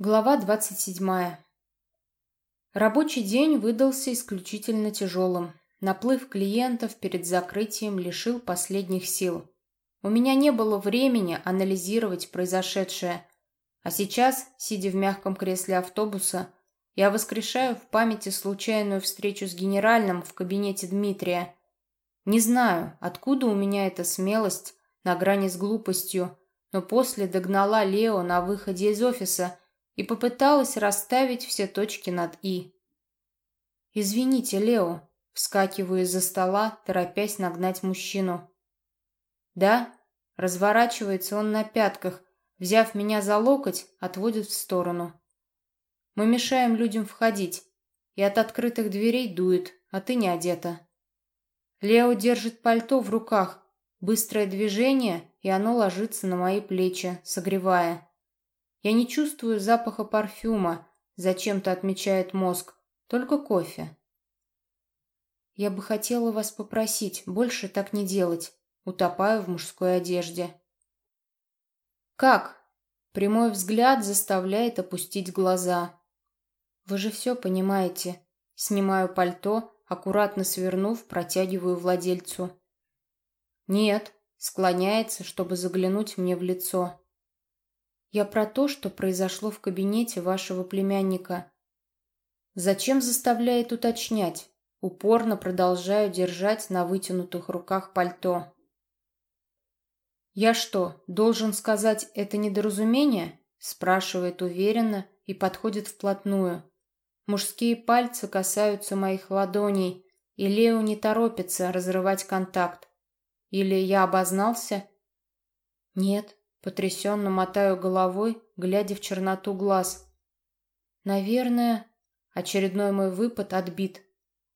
Глава 27. Рабочий день выдался исключительно тяжелым. Наплыв клиентов перед закрытием лишил последних сил. У меня не было времени анализировать произошедшее. А сейчас, сидя в мягком кресле автобуса, я воскрешаю в памяти случайную встречу с генеральным в кабинете Дмитрия. Не знаю, откуда у меня эта смелость на грани с глупостью, но после догнала Лео на выходе из офиса – и попыталась расставить все точки над «и». «Извините, Лео», — вскакиваю из-за стола, торопясь нагнать мужчину. «Да?» — разворачивается он на пятках, взяв меня за локоть, отводит в сторону. «Мы мешаем людям входить, и от открытых дверей дует, а ты не одета». Лео держит пальто в руках, быстрое движение, и оно ложится на мои плечи, согревая. Я не чувствую запаха парфюма, зачем-то отмечает мозг, только кофе. Я бы хотела вас попросить больше так не делать. Утопаю в мужской одежде. Как? Прямой взгляд заставляет опустить глаза. Вы же все понимаете. Снимаю пальто, аккуратно свернув, протягиваю владельцу. Нет, склоняется, чтобы заглянуть мне в лицо. Я про то, что произошло в кабинете вашего племянника. Зачем заставляет уточнять? Упорно продолжаю держать на вытянутых руках пальто. «Я что, должен сказать это недоразумение?» спрашивает уверенно и подходит вплотную. Мужские пальцы касаются моих ладоней, и Лео не торопится разрывать контакт. Или я обознался? Нет, Потрясенно мотаю головой, глядя в черноту глаз. Наверное, очередной мой выпад отбит.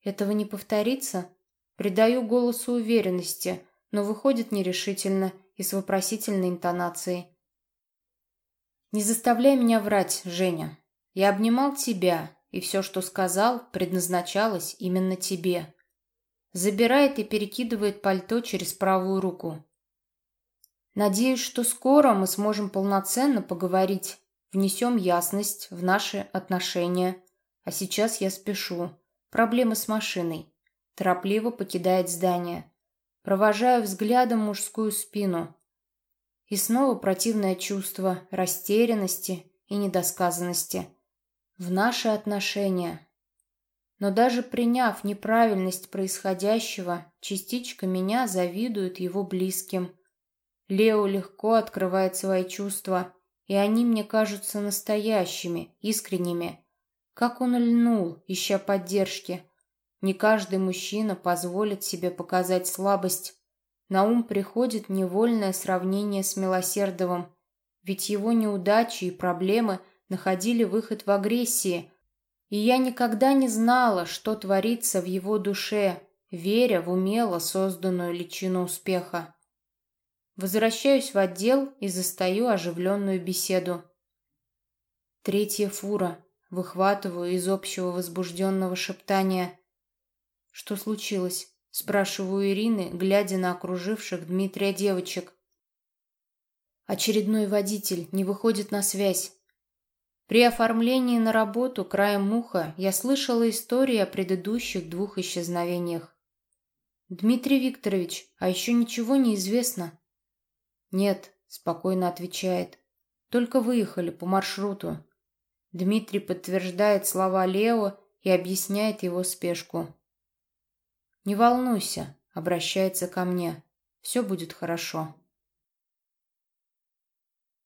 Этого не повторится? Придаю голосу уверенности, но выходит нерешительно и с вопросительной интонацией. Не заставляй меня врать, Женя. Я обнимал тебя, и все, что сказал, предназначалось именно тебе. Забирает и перекидывает пальто через правую руку. Надеюсь, что скоро мы сможем полноценно поговорить, внесем ясность в наши отношения. А сейчас я спешу. Проблемы с машиной. Торопливо покидает здание. Провожаю взглядом мужскую спину. И снова противное чувство растерянности и недосказанности. В наши отношения. Но даже приняв неправильность происходящего, частичка меня завидует его близким – Лео легко открывает свои чувства, и они мне кажутся настоящими, искренними. Как он льнул, ища поддержки. Не каждый мужчина позволит себе показать слабость. На ум приходит невольное сравнение с Милосердовым, ведь его неудачи и проблемы находили выход в агрессии, и я никогда не знала, что творится в его душе, веря в умело созданную личину успеха. Возвращаюсь в отдел и застаю оживленную беседу. Третья фура. Выхватываю из общего возбужденного шептания. «Что случилось?» – спрашиваю Ирины, глядя на окруживших Дмитрия девочек. Очередной водитель не выходит на связь. При оформлении на работу краем муха я слышала истории о предыдущих двух исчезновениях. «Дмитрий Викторович, а еще ничего не известно», «Нет», — спокойно отвечает. «Только выехали по маршруту». Дмитрий подтверждает слова Лео и объясняет его спешку. «Не волнуйся», — обращается ко мне. «Все будет хорошо».